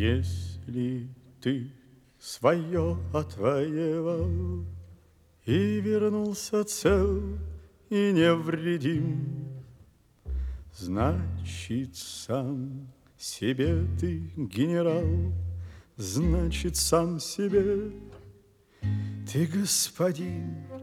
Если ты свое отвоевал И вернулся цел и невредим, Значит, сам себе ты генерал, Значит, сам себе ты господин.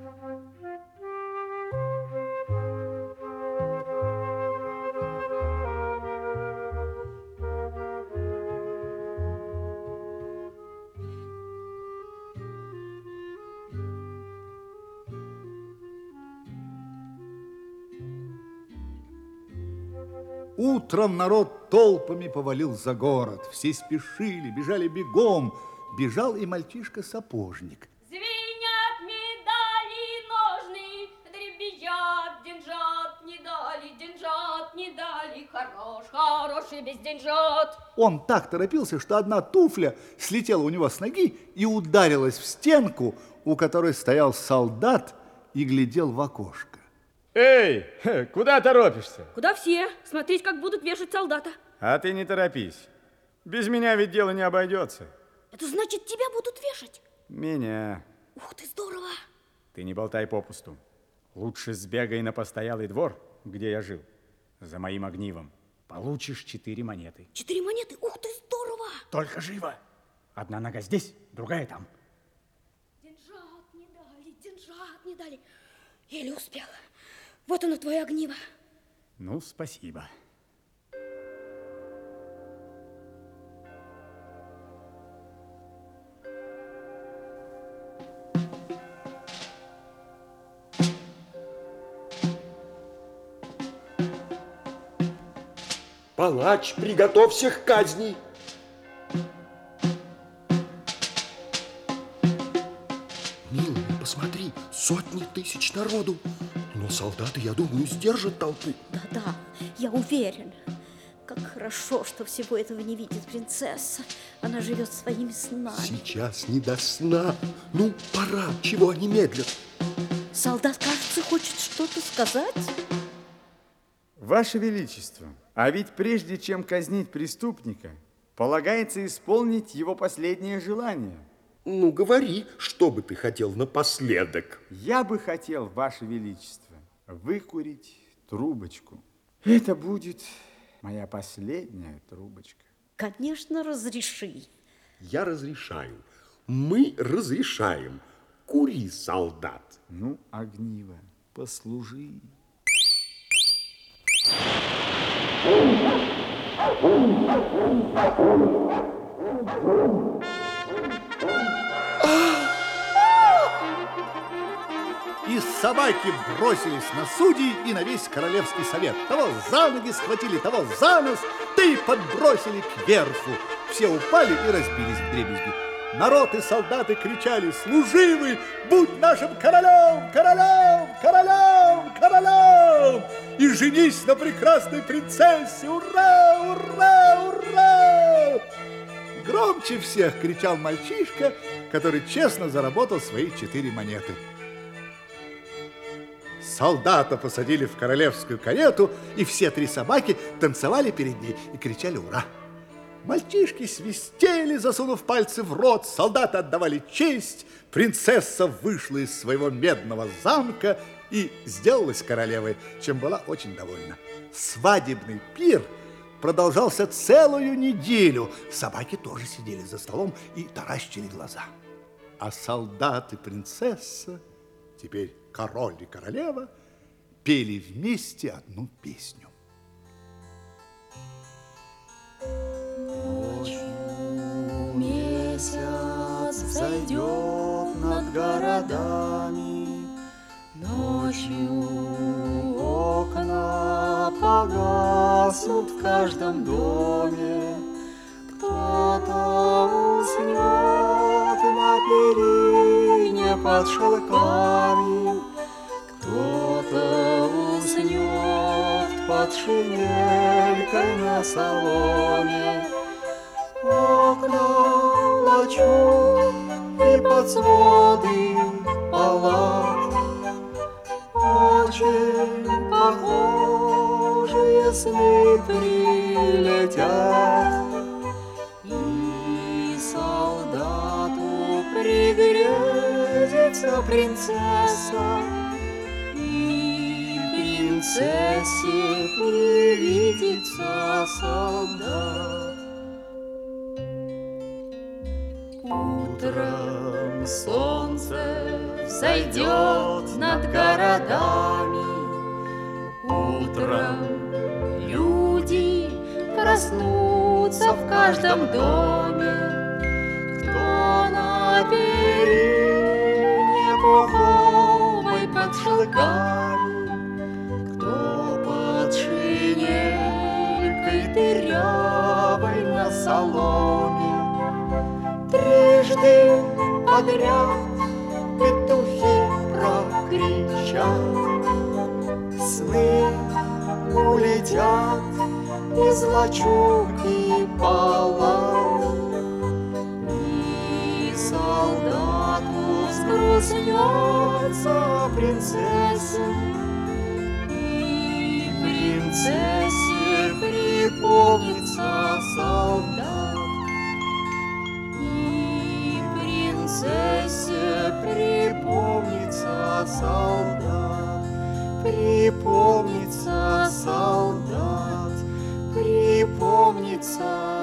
Утром народ толпами повалил за город. Все спешили, бежали бегом. Бежал и мальчишка-сапожник. Звенят медали ножны, дребезжат деньжат, не дали, деньжат, не дали, хорош, хороший без деньжат. Он так торопился, что одна туфля слетела у него с ноги и ударилась в стенку, у которой стоял солдат и глядел в окошко. Эй, куда торопишься? Куда все? Смотреть, как будут вешать солдата. А ты не торопись. Без меня ведь дело не обойдется. Это значит, тебя будут вешать? Меня. Ух ты, здорово. Ты не болтай попусту. Лучше сбегай на постоялый двор, где я жил, за моим огнивом. Получишь четыре монеты. Четыре монеты? Ух ты, здорово. Только живо. Одна нога здесь, другая там. Деньжат не дали, деньжат не дали. Еле успела. Вот оно, твое огниво. Ну, спасибо. Палач, приготовься к казни. Милая, посмотри, сотни тысяч народу. Но солдаты, я думаю, сдержат толпу. Да-да, я уверен. Как хорошо, что всего этого не видит принцесса. Она живет своими снами. Сейчас не до сна. Ну, пора, чего они медлят? Солдат, кажется, хочет что-то сказать. Ваше Величество, а ведь прежде чем казнить преступника, полагается исполнить его последнее желание. Ну, говори, что бы ты хотел напоследок. Я бы хотел, Ваше Величество, выкурить трубочку. Это будет моя последняя трубочка. Конечно, разреши. Я разрешаю. Мы разрешаем. Кури, солдат. Ну, огниво, послужи. И собаки бросились на судей и на весь королевский совет. Того за ноги схватили, того за нос, да и подбросили кверху. Все упали и разбились в дребезги. Народ и солдаты кричали «Служивый, будь нашим королем, королем, королем, королем!» И женись на прекрасной принцессе! Ура, ура, ура! Громче всех кричал мальчишка, который честно заработал свои четыре монеты. Солдата посадили в королевскую карету, и все три собаки танцевали перед ней и кричали «Ура!». Мальчишки свистели, засунув пальцы в рот, солдаты отдавали честь, принцесса вышла из своего медного замка и сделалась королевой, чем была очень довольна. Свадебный пир продолжался целую неделю. Собаки тоже сидели за столом и таращили глаза. А солдат и принцесса, теперь король и королева, пели вместе одну песню. Месяц зайдет над городами, Ночью окна погаснут в каждом доме, Кто-то уснет на перине под шелками, под шинелькой на соломе. Окна лачу и под своды палат. Очень похожие сны прилетят. И солдату пригрезится принцесса, принцессе привидится солдат. Утром солнце взойдет над городами, Утром люди проснутся в каждом доме, Кто на перине пуховой под шелками, соломе, Трижды подряд петухи прокричат, Сны улетят из лачуг и палат, И солдату взгрустнется принцесса, И не помнится солдат. И принцессе припомнится солдат, припомнится солдат, припомнится солдат.